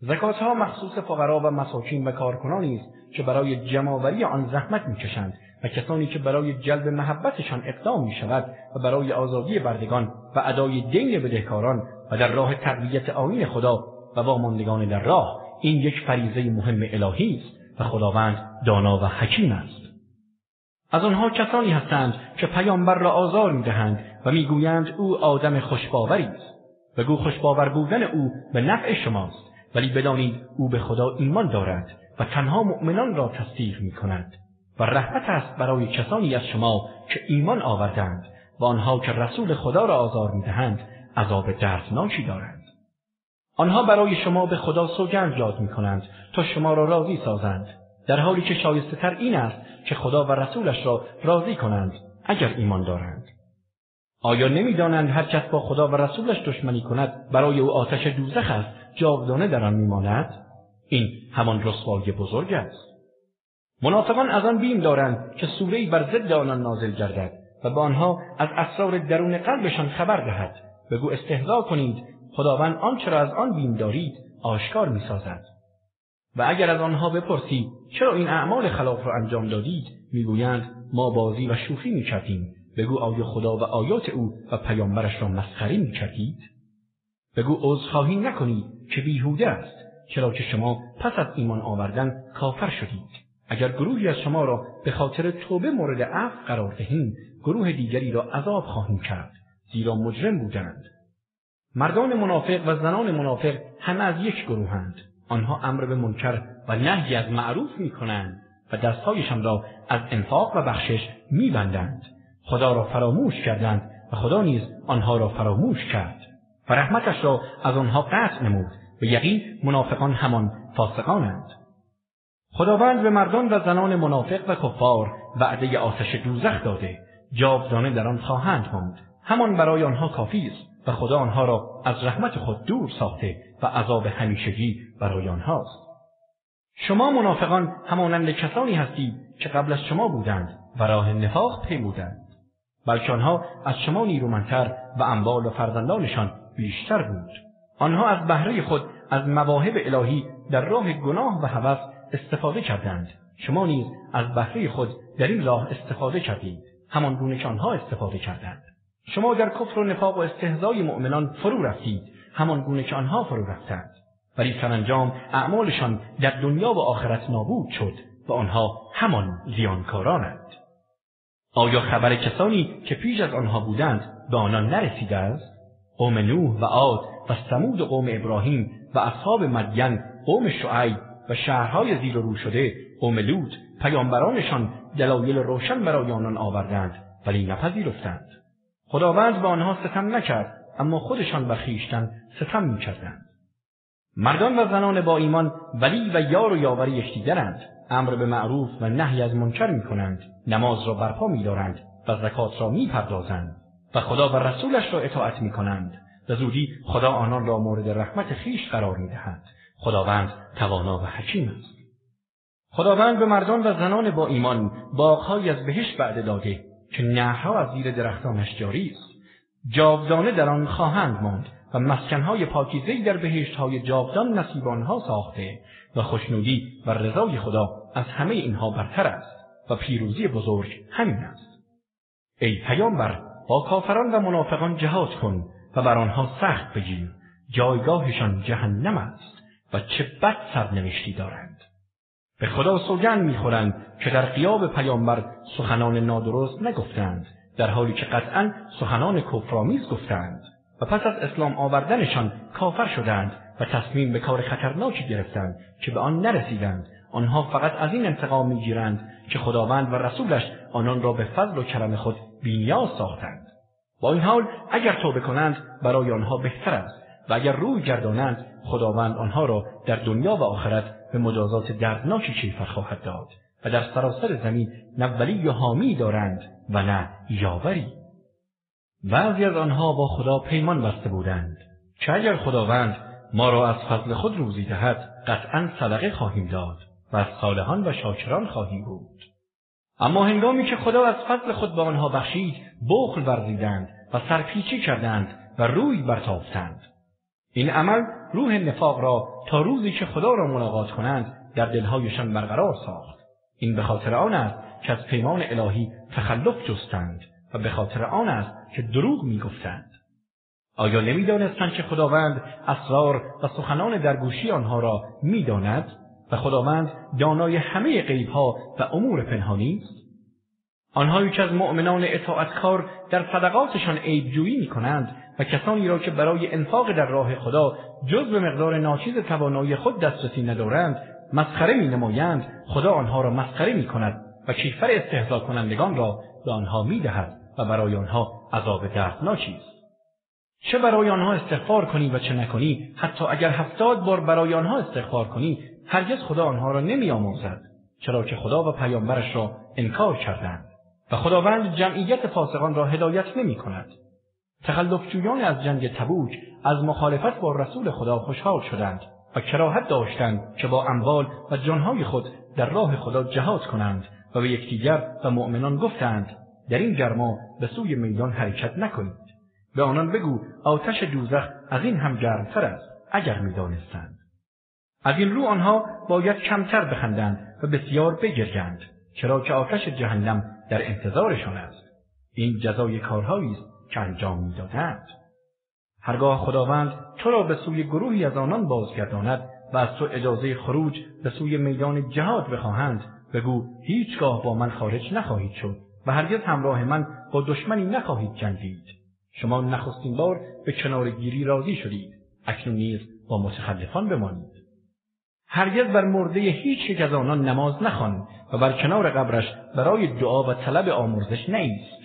زکات ها مخصوص فقرا و مساکین و کارکنانی است که برای جمعآوری آن زحمت می‌کشند و کسانی که برای جلب محبتشان اقدام می شود و برای آزادی بردگان و ادای دین بدهکاران و در راه تقویت آیین خدا و واماندگان در راه این یک فریضه مهم الهی است و خداوند دانا و حکیم است. از آنها کسانی هستند که پیامبر را آزار می‌دهند و می‌گویند او آدم خوشباوری است. بگو خوشباور بودن او به نفع شماست ولی بدانید او به خدا ایمان دارد و تنها مؤمنان را تصدیق می کند و رحمت است برای کسانی از شما که ایمان آوردند و آنها که رسول خدا را آزار می‌دهند عذاب دردناکی دارند. آنها برای شما به خدا سوگند یاد می کنند تا شما را راضی سازند. در حالی که شایسته تر این است که خدا و رسولش را راضی کنند اگر ایمان دارند. آیا نمی‌دانند هر کس با خدا و رسولش دشمنی کند برای او آتش دوزخ است جاودانه در آن میماند؟ این همان رسوایی بزرگ است. منافقان از آن بیم دارند که سورهای بر ضد آنان نازل گردد و به آنها از اسرار درون قلبشان خبر دهد. بگو استهزا کنید خداوند آنچه را از آن بیم دارید آشکار می‌سازد. و اگر از آنها بپرسی چرا این اعمال خلاف را انجام دادید؟ می‌گویند ما بازی و شوخی می‌کردیم. بگو آیا خدا و آیات او و پیامبرش را مسخری می‌کردید؟ بگو عذرخواهی نکنید که بیهوده است چرا که شما پس از ایمان آوردن کافر شدید. اگر گروهی از شما را به خاطر توبه مورد عفو قرار دهیم گروه دیگری را عذاب خواهیم کرد زیرا مجرم بودند. مردان منافق و زنان منافق همه از یک گروهند. آنها امر به منکر و نهی از معروف می کنند و دستهایشان را از انفاق و بخشش می بندند. خدا را فراموش کردند و خدا نیز آنها را فراموش کرد. و رحمتش را از آنها قطع نمود. و یقین منافقان همان فاسقانند. خداوند به مردان و زنان منافق و کفار وعده آتش دوزخ داده. جاودانه در آن خواهند ماند. همان برای آنها کافی است. و خدا آنها را از رحمت خود دور ساخته و عذاب همیشگی برای آنهاست. شما منافقان همانند کسانی هستید که قبل از شما بودند و راه نفاق پیمودند بلکه آنها از شما نیرومندتر و انبال و فرزندانشان بیشتر بود. آنها از بهره خود از مواهب الهی در راه گناه و هوس استفاده کردند. شما نیز از بهره خود در این راه استفاده کردید همان که آنها استفاده کردند. شما در کفر و نفاق و استهزای مؤمنان فرو رفتید همان گونه که آنها فرو رفتند. ولی سرانجام اعمالشان در دنیا و آخرت نابود شد و آنها همان زیانکارانند. آیا خبر کسانی که پیش از آنها بودند به آنان نرسیده است؟ قوم نوح و عاد و سمود قوم ابراهیم و اصحاب مدین قوم شعیب و شهرهای زیر و رو شده قوم لوط پیامبرانشان دلایل روشن برای آنان آوردند ولی نپذیرفتند. خداوند به آنها ستم نکرد اما خودشان بر خویشتن ستم می‌کردند. مردان و زنان با ایمان ولی و یار و یاوری یکدیگرند. امر به معروف و نهی از منکر می‌کنند. نماز را برپا میدارند و زکات را می‌پردازند و خدا و رسولش را اطاعت می‌کنند. و زودی خدا آنان را مورد رحمت خیش قرار می‌دهند خداوند توانا و حکیم است. خداوند به مردان و زنان با ایمان باغهایی از بهشت وعده داده. که نهرها از زیر درختانش جاری است. جاودانه در آن خواهند ماند و مسکنهای پاکیزهای در بهشتهای جاودان نصیب آنها ساخته و خوشنودی و رضای خدا از همه اینها برتر است و پیروزی بزرگ همین است. ای پیامبر با کافران و منافقان جهاد کن و بر آنها سخت بگیر. جایگاهشان جهنم است و چه بد سرنوشتی دارند. به خدا سوگند می‌خورند که در قیاب پیامبر سخنان نادرست نگفتند در حالی که قطعا سخنان کفرآمیز گفتند. و پس از اسلام آوردنشان کافر شدند و تصمیم به کار خطرناکی گرفتند که به آن نرسیدند. آنها فقط از این انتقام می‌گیرند که خداوند و رسولش آنان را به فضل و کرم خود بینیاز ساختند. با این حال اگر توبه کنند برای آنها بهتر است. و اگر روی گردانند خداوند آنها را در دنیا و آخرت به مجازات دردناکی کیفر خواهد داد و در سراسر زمین نه ولی و حامی دارند و نه یاوری. بعضی از آنها با خدا پیمان بسته بودند که اگر خداوند ما را از فضل خود روزی دهد قطعا صدقه خواهیم داد و از صالحان و شاکران خواهیم بود. اما هنگامی که خدا از فضل خود به آنها بخشید بخل ورزیدند و سرپیچی کردند و روی برتافتند. این عمل روح نفاق را تا روزی که خدا را ملاقات کنند در دلهایشان برقرار ساخت. این به خاطر آن است که از پیمان الهی تخلف جستند و به خاطر آن است که دروغ می‌گفتند. آیا نمی‌دانستند که خداوند اسرار و سخنان در گوشی آنها را می‌داند و خداوند دانای همه غیبها و امور پنهانی است؟ آنهایی که از مؤمنان اطاعتکار در صدقاتشان عیبجویی می‌کنند و کسانی را که برای انفاق در راه خدا جز به مقدار ناچیز توانایی خود دسترسی ندارند مسخره می نمایند خدا آنها را مسخره می کند و کیفر استهزا کنندگان را به آنها می دهد و برای آنها عذاب دردناکی است. چه برای آنها استغفار کنی و چه نکنی حتی اگر هفتاد بار برای آنها استغفار کنی هرگز خدا آنها را نمی آموزد چرا که خدا و پیامبرش را انکار کردند. و خداوند جمعیت فاسقان را هدایت نمی کند تخلفجویان از جنگ تبوک از مخالفت با رسول خدا خوشحال شدند و کراهت داشتند که با اموال و جانهای خود در راه خدا جهاد کنند و به یکدیگر و مؤمنان گفتند در این گرما به سوی میدان حرکت نکنید. به آنان بگو آتش دوزخ از این هم گرمتر است اگر می‌دانستند. از این رو آنها باید کمتر بخندند و بسیار بگرگند چرا که آتش جهنم در انتظارشان است. این جزای کارهایی است که انجام می‌دادند. هرگاه خداوند تو را به سوی گروهی از آنان بازگرداند و از تو اجازه خروج به سوی میدان جهاد بخواهند بگو هیچگاه با من خارج نخواهید شد و هرگز همراه من با دشمنی نخواهید جنگید. شما نخستین بار به کنار گیری راضی شدید. اکنون نیز با متخلفان بمانید. هرگز بر مرده هیچ یک از آنان نماز نخوان و بر کنار قبرش برای دعا و طلب آمرزش نیست.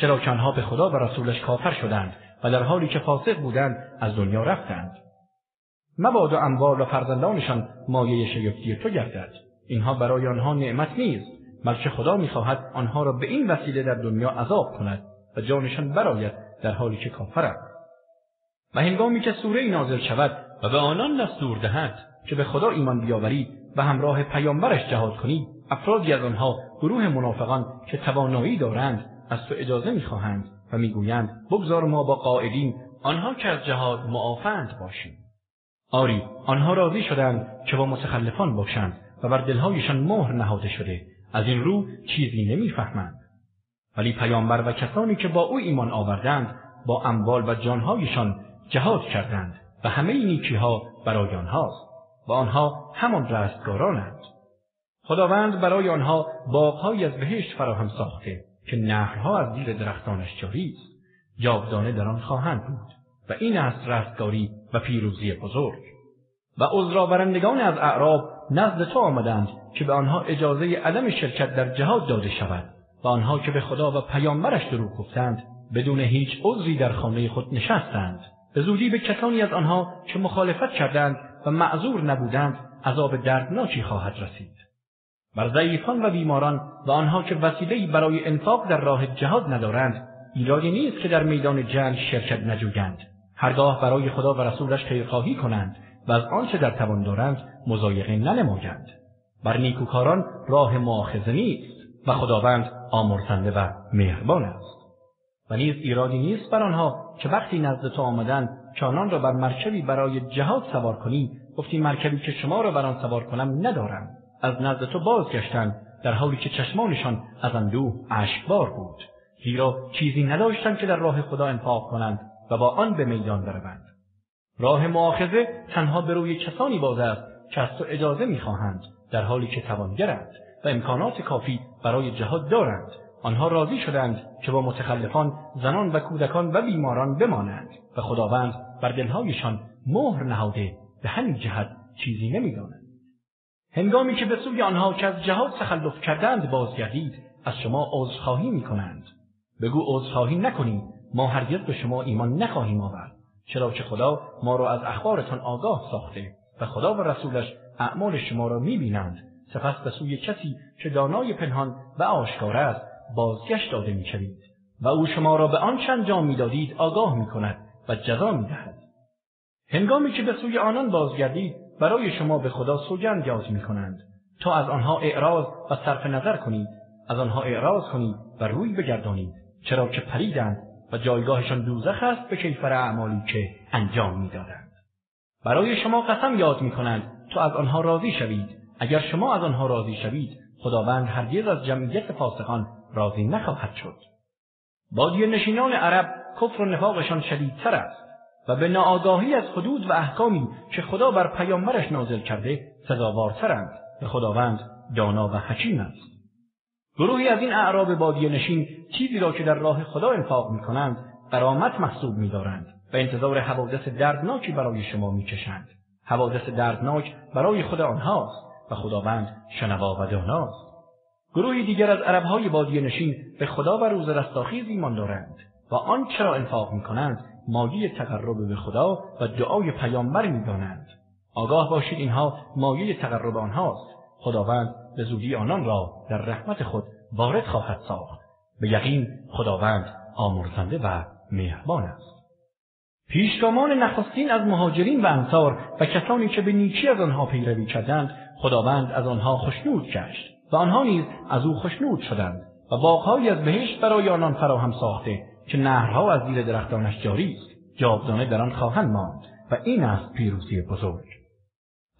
چرا که آنها به خدا و رسولش کافر شدند و در حالی که فاسق بودند از دنیا رفتند. مبادا اموال و فرزندانشان مایه شگفتی تو گردد. اینها برای آنها نعمت نیست بلکه خدا می‌خواهد آنها را به این وسیله در دنیا عذاب کند و جانشان براید در حالی که کافرند. و هنگامی که سوره نازل شود و به آنان دستور دهد که به خدا ایمان بیاورید و همراه پیامبرش جهاد کنید افرادی از آنها گروه منافقان که توانایی دارند از تو اجازه می‌خواهند و می‌گویند بگذار ما با قاعدین آنها که از جهاد معافند باشیم. آری آنها راضی شدند که با متخلفان باشند و بر دلهایشان مهر نهاده شده از این رو چیزی نمی‌فهمند. ولی پیامبر و کسانی که با او ایمان آوردند با اموال و جانهایشان جهاد کردند و همه نیکیها برای آنهاست. و آنها همان رستگارانند. خداوند برای آنها باغهایی از بهشت فراهم ساخته. که نهرها از زیر درختانش جاری است. جاودانه در آن خواهند بود و این است رستگاری و پیروزی بزرگ. و عذرآورندگان از اعراب نزد تو آمدند که به آنها اجازه عدم شرکت در جهاد داده شود و آنها که به خدا و پیامبرش دروغ گفتند بدون هیچ عذری در خانه خود نشستند. به زودی به کسانی از آنها که مخالفت کردند و معذور نبودند عذاب دردناکی خواهد رسید. بر ضعیفان و بیماران و آنها که وسیلهای برای انفاق در راه جهاد ندارند ایرادی نیست که در میدان جنگ شرکت نجویند. هرگاه برای خدا و رسولش خیرخواهی کنند و از آنچه در توان دارند مضایقه ننمایند. بر نیکوکاران راه مؤاخذه نیست و خداوند آمرزنده و مهربان است. و نیز ایرادی نیست بر آنها که وقتی نزد تو آمدند که آنان را بر مرکبی برای جهاد سوار کنی گفتی مرکبی که شما را بر آن سوار کنم ندارم. از نزد تو بازگشتند در حالی که چشمانشان از اندوه اشکبار بود زیرا چیزی نداشتند که در راه خدا انفاق کنند و با آن به میدان بروند. راه معاخذه تنها به روی کسانی باز است که از تو اجازه می‌خواهند در حالی که توانگرند و امکانات کافی برای جهاد دارند. آنها راضی شدند که با متخلفان زنان و کودکان و بیماران بمانند و خداوند بر دلهایشان مهر نهاده به همین جهت چیزی نمی‌داند. هنگامی که به سوی آنها که از جهاد تخلف کردند بازگردید از شما عذرخواهی می‌کنند. بگو عذرخواهی نکنید ما هرگز به شما ایمان نخواهیم آورد. چرا که خدا ما را از اخبارتان آگاه ساخته و خدا و رسولش اعمال شما را می‌بینند. سپس به سوی کسی که دانای پنهان و آشکار است بازگشت داده می‌شوید. و او شما را به آن انجام می‌دادید آگاه می‌کند و جزا می‌دهد. هنگامی که به سوی آنان بازگردید برای شما به خدا سوگند یاد می‌کنند. تا از آنها اعراض و صرف نظر کنید. از آنها اعراض کنید و روی بگردانید. چرا که پریدند و جایگاهشان دوزخ است به کیفر اعمالی که انجام می‌دادند. برای شما قسم یاد می‌کنند تا از آنها راضی شوید. اگر شما از آنها راضی شوید خداوند هرگز از جمعیت فاسقان راضی نخواهد شد. بادی نشینان عرب کفر و نفاقشان شدیدتر است. و به ناآگاهی از حدود و احکامی که خدا بر پیامبرش نازل کرده سزاوارترند به خداوند دانا و حکیم است گروهی از این اعراب بادی نشین چیزی را که در راه خدا انفاق می کنند قرامت محسوب می دارند و انتظار حوادث دردناکی برای شما می کشند. حوادث دردناک برای خود آنهاست و خداوند شنوا و داناست. گروهی دیگر از عربهای بادی نشین به خدا و روز رستاخیز ایمان دارند و آن چرا انفاق می کنند مایه تقرب به خدا و دعای پیامبر می دانند. آگاه باشید اینها مایه تقرب آنهاست. خداوند به زودی آنان را در رحمت خود وارد خواهد ساخت به یقین خداوند آمرزنده و مهربان است پیشگامان نخستین از مهاجرین و انصار و کسانی که به نیکی از آنها پیروی کردند خداوند از آنها خشنود گشت و آنها نیز از او خشنود شدند و باغهایی از بهشت برای آنان فراهم ساخته که نهرها از زیر درختانش جاری است جاودانه در آن خواهند ماند و این است پیروزی بزرگ.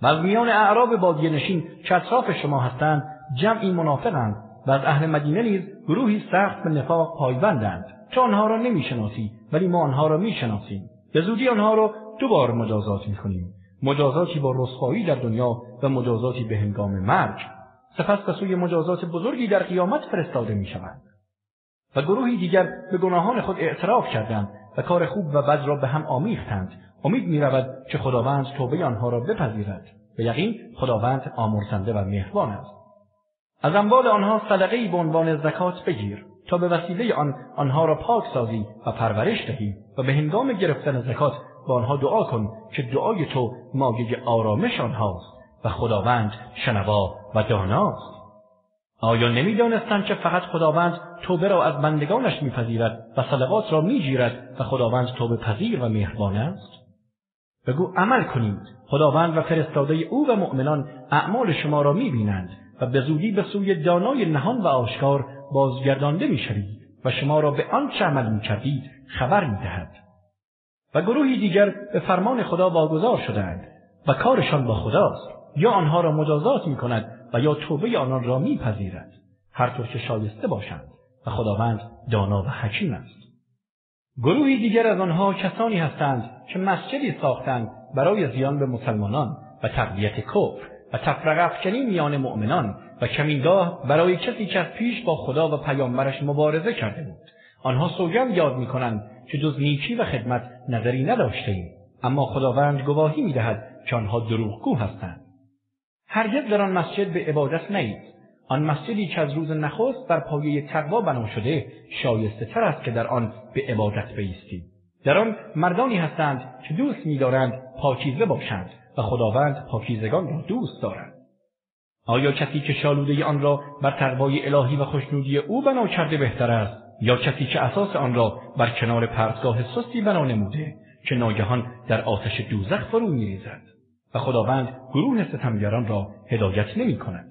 و از میان اعراب بادیه نشین که اطراف شما هستند جمعی منافقند و از اهل مدینه نیز گروهی سخت به نفاق پایبندند. تو آنها را نمی‌شناسی ولی ما آنها را می‌شناسیم. به زودی آنها را دوبار مجازات می‌کنیم. مجازاتی با رسوایی در دنیا و مجازاتی به هنگام مرگ. سپس به سوی مجازات بزرگی در قیامت فرستاده می‌شوند. و گروهی دیگر به گناهان خود اعتراف کردند و کار خوب و بد را به هم آمیختند. امید می رود که خداوند توبه آنها را بپذیرد. به یقین خداوند آمرزنده و مهربان است. از اموال آنها صدقه به عنوان زکات بگیر تا به وسیله آن آنها را پاک سازی و پرورش دهی و به هنگام گرفتن زکات با آنها دعا کن که دعای تو مایه آرامش آنهاست و خداوند شنوا و داناست. آیا نمی‌دانستند که فقط خداوند توبه را از بندگانش میپذیرد و صدقات را می‌گیرد و خداوند توبه پذیر و مهربان است؟ بگو عمل کنید. خداوند و فرستاده او و مؤمنان اعمال شما را می‌بینند و به زودی به سوی دانای نهان و آشکار بازگردانده می‌شوید و شما را به آنچه عمل می‌کردید خبر می‌دهد. و گروهی دیگر به فرمان خدا واگذار شدند و کارشان با خداست. یا آنها را مجازات می‌کند و یا توبه آنان را میپذیرد. هر طور که شایسته باشند و خداوند دانا و حکیم است. گروهی دیگر از آنها کسانی هستند که مسجدی ساختند برای زیان به مسلمانان و تقویت کفر و تفرقه افکنی میان مؤمنان و کمینگاه برای کسی که از پیش با خدا و پیامبرش مبارزه کرده بود. آنها سوگند یاد می‌کنند که جز نیکی و خدمت نظری نداشته ایم. اما خداوند گواهی می‌دهد که آنها دروغگو هستند. هرگز در آن مسجد به عبادت نیید آن مسجدی که از روز نخست بر پایه تقوا بنا شده شایسته تر است که در آن به عبادت بیستید در آن مردانی هستند که دوست می‌دارند پاکیزه باشند و خداوند پاکیزگان را دوست دارد. آیا کسی که شالوده آن را بر تقوای الهی و خوشنودی او بنا کرده بهتر است؟ یا کسی که اساس آن را بر کنار پرتگاه سستی بنا نموده که ناگهان در آتش دوزخ فرو میریزد؟ و خداوند گروه ستمگران را هدایت نمی کند.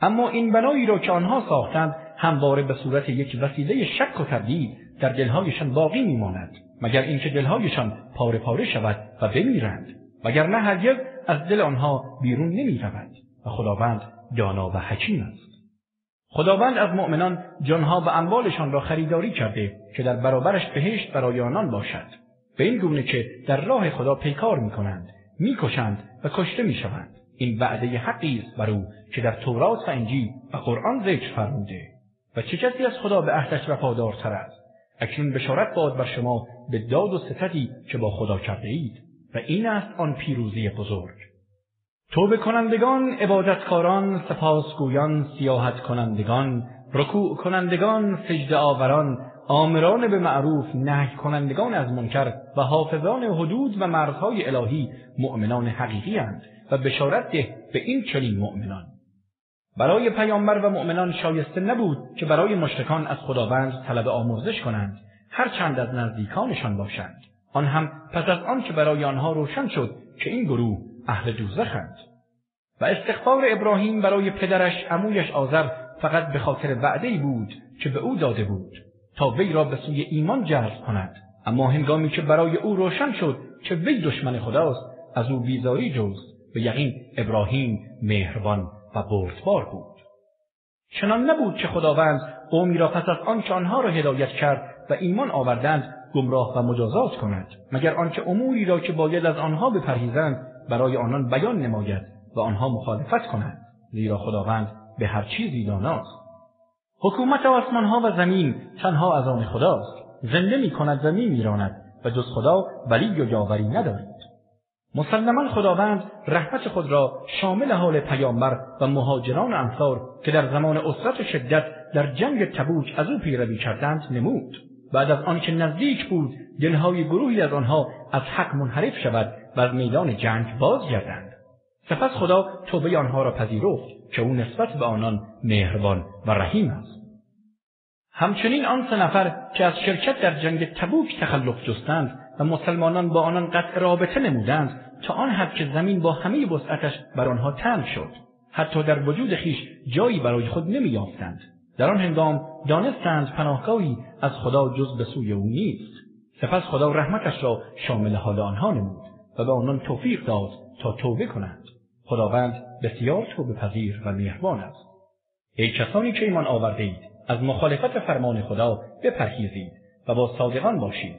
اما این بنایی را که آنها ساختند همواره به صورت یک وسیله شک و تردید در دلهایشان باقی میماند مگر اینکه دلهایشان پاره پاره شود و بمیرند نه هرگز از دل آنها بیرون نمی رود و خداوند دانا و حکیم است خداوند از مؤمنان جانها و اموالشان را خریداری کرده که در برابرش بهشت برای آنان باشد به این گونه که در راه خدا پیکار می کنند می‌کشند و کشته می‌شوند. این وعده حقی است بر او که در تورات و انجیل و قرآن ذکر فرموده. و چه کسی از خدا به عهدش وفادارتر است؟ اکنون بشارت باد بر شما به داد و ستدی که با خدا کرده اید و این است آن پیروزی بزرگ. توبه کنندگان، عبادتکاران، سپاسگویان، سیاحت کنندگان، رکوع کنندگان، سجده آوران، آمران به معروف، نهی کنندگان از منکر و حافظان حدود و مرزهای الهی مؤمنان حقیقی هند و بشارت ده به این چنین مؤمنان. برای پیامبر و مؤمنان شایسته نبود که برای مشرکان از خداوند طلب آمرزش کنند هر چند از نزدیکانشان باشند. آن هم پس از آن که برای آنها روشن شد که این گروه اهل دوزخند. و استغفار ابراهیم برای پدرش عمویش آذر فقط به خاطر وعده بود که به او داده بود. تا وی را به سوی ایمان جذب کند. اما هنگامی که برای او روشن شد که وی دشمن خداست از او بیزاری جز. به یقین ابراهیم مهربان و بردبار بود. چنان نبود که خداوند قومی را پس از آنچه آنها را هدایت کرد و ایمان آوردند گمراه و مجازات کند. مگر آنکه اموری را که باید از آنها بپرهیزند برای آنان بیان نماید و آنها مخالفت کنند. زیرا خداوند به هر چیزی داناست. حکومت آسمانها و زمین تنها از آن خداست. زنده می کند و می میراند و جز خدا ولی و یاوری ندارید مسلما خداوند رحمت خود را شامل حال پیامبر و مهاجران انصار که در زمان اسرت شدت در جنگ تبوک از او پیروی کردند نمود. بعد از آنکه نزدیک بود دلهای گروهی از آنها از حق منحرف شود و از میدان جنگ بازگردند. سپس خدا توبه آنها را پذیرفت که او نسبت به آنان مهربان و رحیم است. همچنین آن سه نفر که از شرکت در جنگ تبوک تخلف جستند و مسلمانان با آنان قطع رابطه نمودند تا آن حد که زمین با همه وسعتش بر آنها تنگ شد حتی در وجود خیش جایی برای خود نمییافتند در آن هنگام دانستند پناهگاهی از خدا جز به سوی او نیست سپس خدا رحمتش را شامل حال آنها نمود و به آنان توفیق داد تا توبه کنند خداوند بسیار توبه پذیر و مهربان است ای کسانی که ایمان آورده اید از مخالفت فرمان خدا بپرهیزید و با صادقان باشید.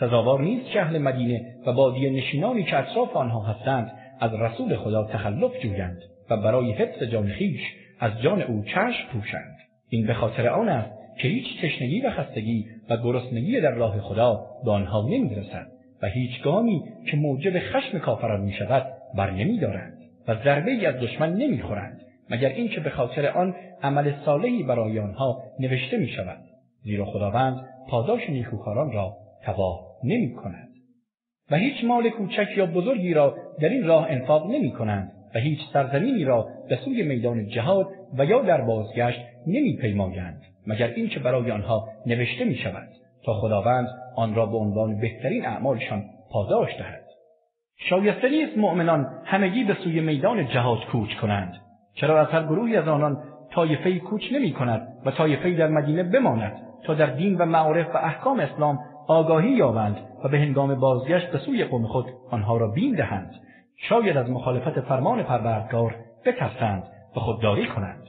سزاوار نیست که اهل مدینه و بادی نشینانی که اطراف آنها هستند از رسول خدا تخلف جویند و برای حفظ جان خیش از جان او چشم پوشند. این به خاطر آن است که هیچ تشنگی و خستگی و گرسنگی در راه خدا به آنها نمی‌رسد و هیچ گامی که موجب خشم کافران می شود بر نمی دارند و ضربه ای از دشمن نمی خورند مگر اینکه به خاطر آن عمل صالحی برای آنها نوشته می شود زیرا خداوند پاداش نیکوکاران را تباه نمی کند و هیچ مال کوچک یا بزرگی را در این راه انفاق نمی کنند و هیچ سرزمینی را به سوی میدان جهاد و یا در بازگشت نمیپیمایند مگر اینکه برای آنها نوشته می شود تا خداوند آن را به عنوان بهترین اعمالشان پاداش دهد. شایسته نیست مؤمنان همگی به سوی میدان جهاد کوچ کنند چرا از هر گروهی از آنان طایفهای کوچ نمی کند و طایفهای در مدینه بماند تا در دین و معارف و احکام اسلام آگاهی یابند و به هنگام بازگشت به سوی قوم خود آنها را بین دهند. شاید از مخالفت فرمان پروردگار بترسند و خودداری کنند.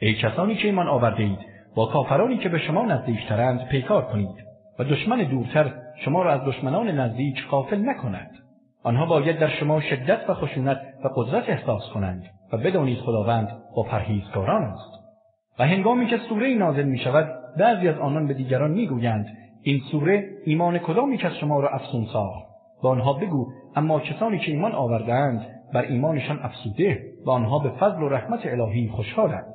ای کسانی که ایمان آورده اید با کافرانی که به شما نزدیکترند پیکار کنید و دشمن دورتر شما را از دشمنان نزدیک غافل نکند. آنها باید در شما شدت و خشونت و قدرت احساس کنند. و بدانید خداوند با پرهیزکاران است. و هنگامی که سوره نازل می شود بعضی از آنان به دیگران می‌گویند این سوره ایمان کدامی که از شما را افسون ساخت؟ با آنها بگو اما کسانی که ایمان آوردهاند بر ایمانشان افسوده و آنها به فضل و رحمت الهی خوشحالند.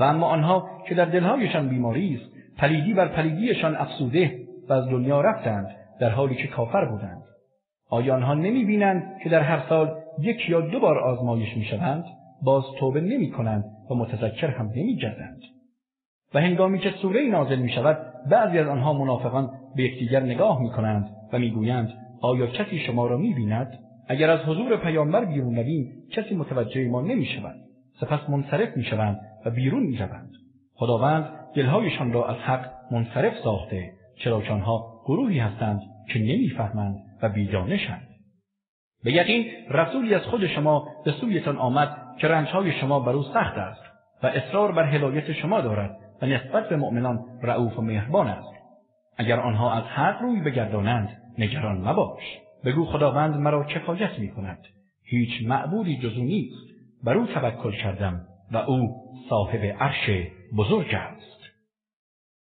و اما آنها که در دلهایشان بیماری است پلیدی بر پلیدیشان افسوده و از دنیا رفتند در حالی که کافر بودند. آیا آنها نمی بینند که در هر سال یک یا دو بار آزمایش می شوند باز توبه نمی کنند و متذکر هم نمی گردند و هنگامی که سوره نازل می شود بعضی از آنها منافقان به یکدیگر نگاه می کنند و می‌گویند آیا کسی شما را می بیند؟ اگر از حضور پیامبر بیرون رویم کسی متوجه ما نمی شود. سپس منصرف می شوند و بیرون می روند. خداوند دلهایشان را از حق منصرف ساخته چرا که آنها گروهی هستند که نمی‌فهمند و بیدانشند. به یقین رسولی از خود شما به سویتان آمد که رنجهای شما بر او سخت است و اصرار بر هدایت شما دارد و نسبت به مؤمنان رعوف و مهربان است. اگر آنها از حق روی بگردانند نگران مباش. بگو خداوند مرا کفایت می کند هیچ معبودی جزو نیست. بر او توکل کردم و او صاحب عرش بزرگ است.